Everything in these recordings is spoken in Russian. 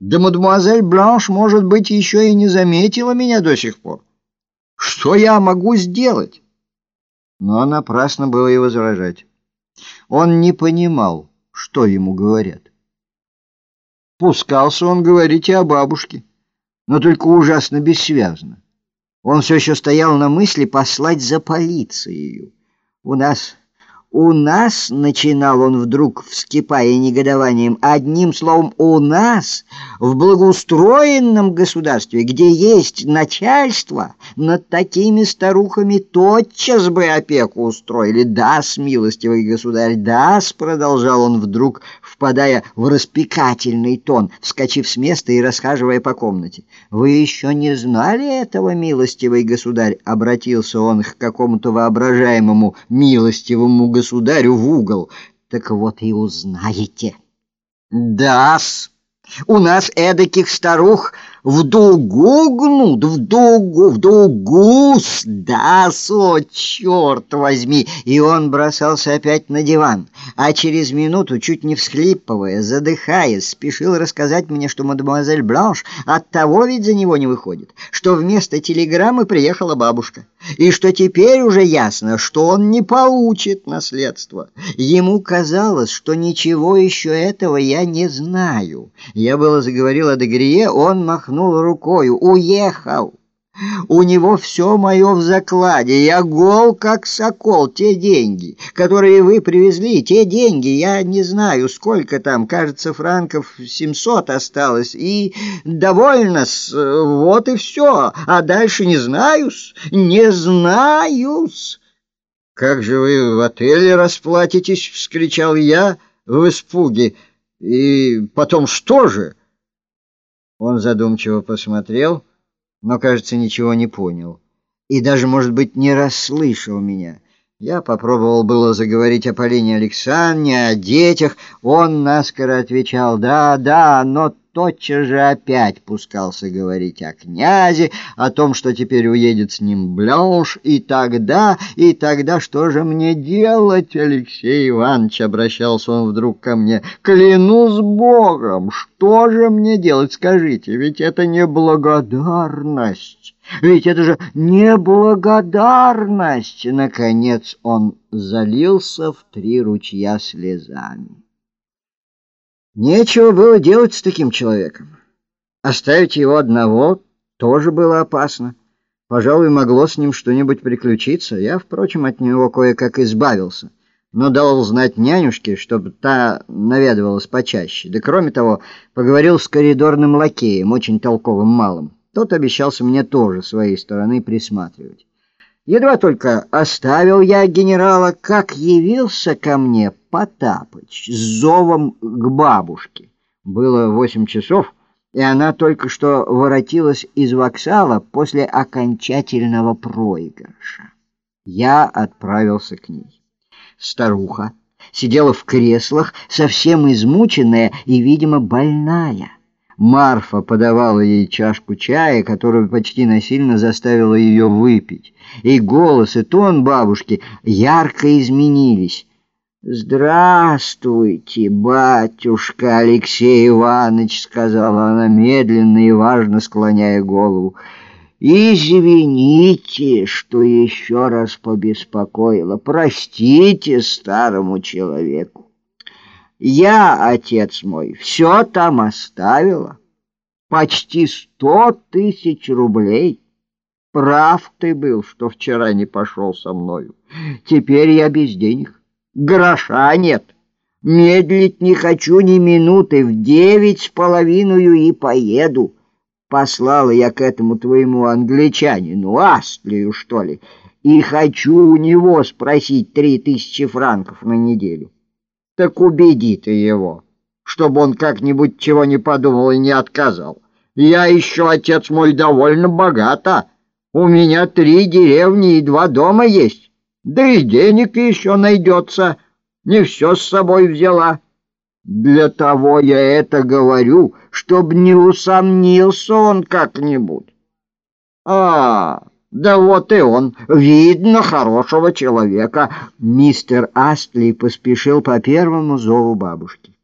Да мадемуазель Бланш, может быть, еще и не заметила меня до сих пор. Что я могу сделать? Но напрасно было и возражать. Он не понимал, что ему говорят. Пускался он говорить и о бабушке, но только ужасно бессвязно. Он все еще стоял на мысли послать за полицией. У нас... «У нас», — начинал он вдруг, вскипая негодованием, «одним словом, у нас, в благоустроенном государстве, где есть начальство, над такими старухами тотчас бы опеку устроили. Да, смилостивый государь, да, продолжал он вдруг, впадая в распекательный тон, вскочив с места и расхаживая по комнате. «Вы еще не знали этого, милостивый государь?» — обратился он к какому-то воображаемому милостивому государю в угол. «Так вот и узнаете». «Да-с, у нас эдаких старух...» в дугу гнут, в дугу, в дугу, да, со, черт возьми!» И он бросался опять на диван, а через минуту, чуть не всхлипывая, задыхаясь, спешил рассказать мне, что мадемуазель Бланш от того ведь за него не выходит, что вместо телеграммы приехала бабушка, и что теперь уже ясно, что он не получит наследство. Ему казалось, что ничего еще этого я не знаю. Я было заговорил о Дегрие, он махнул махнул рукою. «Уехал! У него все мое в закладе. Я гол, как сокол. Те деньги, которые вы привезли, те деньги, я не знаю, сколько там, кажется, франков семьсот осталось. И довольно -с. Вот и все. А дальше не знаю-с, не знаю-с». «Как же вы в отеле расплатитесь?» — вскричал я в испуге. «И потом что же?» Он задумчиво посмотрел, но, кажется, ничего не понял. И даже, может быть, не расслышал меня. Я попробовал было заговорить о Полине Александре, о детях. Он наскоро отвечал «да, да», но тотчас же опять пускался говорить о князе, о том, что теперь уедет с ним Бланш, и тогда, и тогда что же мне делать, Алексей Иванович, обращался он вдруг ко мне, клянусь Богом, что же мне делать, скажите, ведь это неблагодарность. Ведь это же неблагодарность! Наконец он залился в три ручья слезами. Нечего было делать с таким человеком. Оставить его одного тоже было опасно. Пожалуй, могло с ним что-нибудь приключиться. Я, впрочем, от него кое-как избавился, но дал знать нянюшке, чтобы та наведывалась почаще. Да кроме того, поговорил с коридорным лакеем, очень толковым малым. Тот обещался мне тоже своей стороны присматривать. Едва только оставил я генерала, как явился ко мне Потапыч с зовом к бабушке. Было восемь часов, и она только что воротилась из вокзала после окончательного проигрыша. Я отправился к ней. Старуха сидела в креслах, совсем измученная и, видимо, больная. Марфа подавала ей чашку чая, которую почти насильно заставила ее выпить. И голос, и тон бабушки ярко изменились. «Здравствуйте, батюшка Алексей Иванович», — сказала она медленно и важно склоняя голову. «Извините, что еще раз побеспокоила. Простите старому человеку. Я, отец мой, все там оставила. Почти сто тысяч рублей. Прав ты был, что вчера не пошел со мною. Теперь я без денег. Гроша нет. Медлить не хочу ни минуты. В девять с половиной и поеду. Послала я к этому твоему англичанину, Астлию, что ли, и хочу у него спросить три тысячи франков на неделю. Так убеди ты его, чтобы он как-нибудь чего не подумал и не отказал. Я еще, отец мой, довольно богата. У меня три деревни и два дома есть. Да и денег еще найдется. Не все с собой взяла. Для того я это говорю, чтобы не усомнился он как-нибудь. А, да вот и он, видно хорошего человека. Мистер Астли поспешил по первому зову бабушки.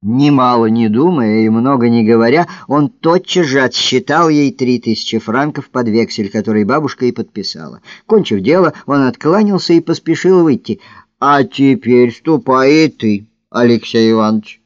Немало не думая и много не говоря, он тотчас же отсчитал ей три тысячи франков под вексель, который бабушка и подписала. Кончив дело, он откланялся и поспешил выйти. «А теперь ступай и ты, Алексей Иванович».